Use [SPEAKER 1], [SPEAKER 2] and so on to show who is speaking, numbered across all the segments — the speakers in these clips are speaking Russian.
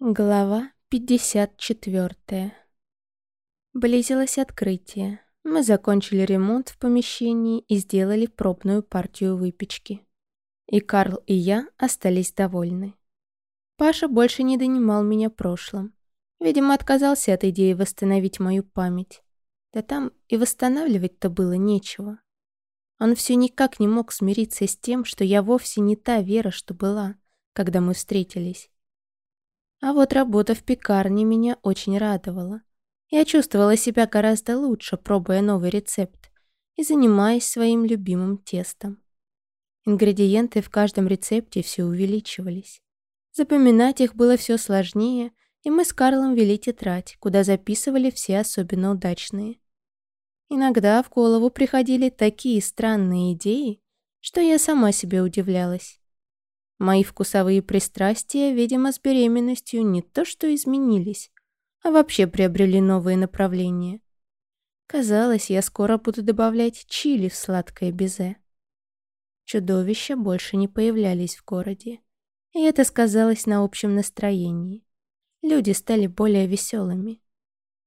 [SPEAKER 1] Глава 54 Близилось открытие. Мы закончили ремонт в помещении и сделали пробную партию выпечки. И Карл, и я остались довольны. Паша больше не донимал меня прошлым. Видимо, отказался от идеи восстановить мою память. Да там и восстанавливать-то было нечего. Он все никак не мог смириться с тем, что я вовсе не та Вера, что была, когда мы встретились. А вот работа в пекарне меня очень радовала. Я чувствовала себя гораздо лучше, пробуя новый рецепт и занимаясь своим любимым тестом. Ингредиенты в каждом рецепте все увеличивались. Запоминать их было все сложнее, и мы с Карлом вели тетрадь, куда записывали все особенно удачные. Иногда в голову приходили такие странные идеи, что я сама себе удивлялась. Мои вкусовые пристрастия, видимо, с беременностью не то что изменились, а вообще приобрели новые направления. Казалось, я скоро буду добавлять чили в сладкое безе. Чудовища больше не появлялись в городе, и это сказалось на общем настроении. Люди стали более веселыми.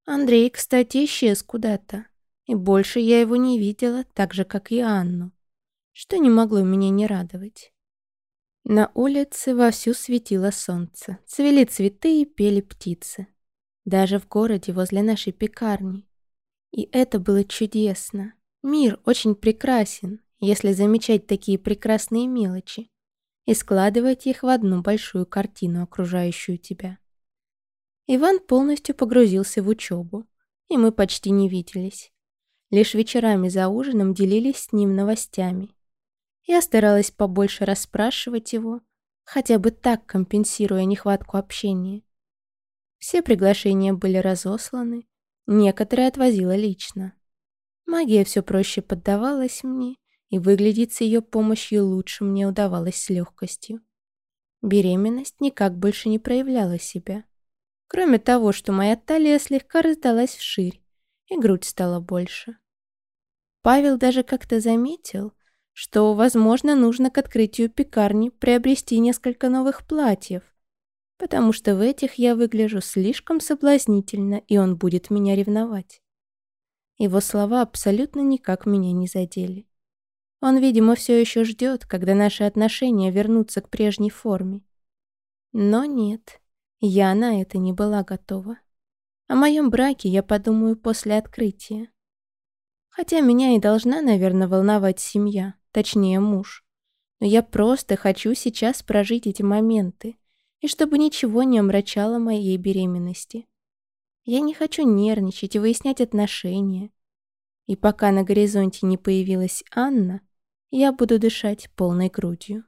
[SPEAKER 1] Андрей, кстати, исчез куда-то, и больше я его не видела, так же, как и Анну, что не могло меня не радовать. На улице вовсю светило солнце, цвели цветы и пели птицы. Даже в городе возле нашей пекарни. И это было чудесно. Мир очень прекрасен, если замечать такие прекрасные мелочи и складывать их в одну большую картину, окружающую тебя. Иван полностью погрузился в учебу, и мы почти не виделись. Лишь вечерами за ужином делились с ним новостями. Я старалась побольше расспрашивать его, хотя бы так компенсируя нехватку общения. Все приглашения были разосланы, некоторые отвозила лично. Магия все проще поддавалась мне, и выглядеть с ее помощью лучше мне удавалось с легкостью. Беременность никак больше не проявляла себя. Кроме того, что моя талия слегка раздалась вширь, и грудь стала больше. Павел даже как-то заметил, что, возможно, нужно к открытию пекарни приобрести несколько новых платьев, потому что в этих я выгляжу слишком соблазнительно, и он будет меня ревновать. Его слова абсолютно никак меня не задели. Он, видимо, все еще ждет, когда наши отношения вернутся к прежней форме. Но нет, я на это не была готова. О моем браке я подумаю после открытия. Хотя меня и должна, наверное, волновать семья точнее муж. Но я просто хочу сейчас прожить эти моменты, и чтобы ничего не омрачало моей беременности. Я не хочу нервничать и выяснять отношения. И пока на горизонте не появилась Анна, я буду дышать полной грудью.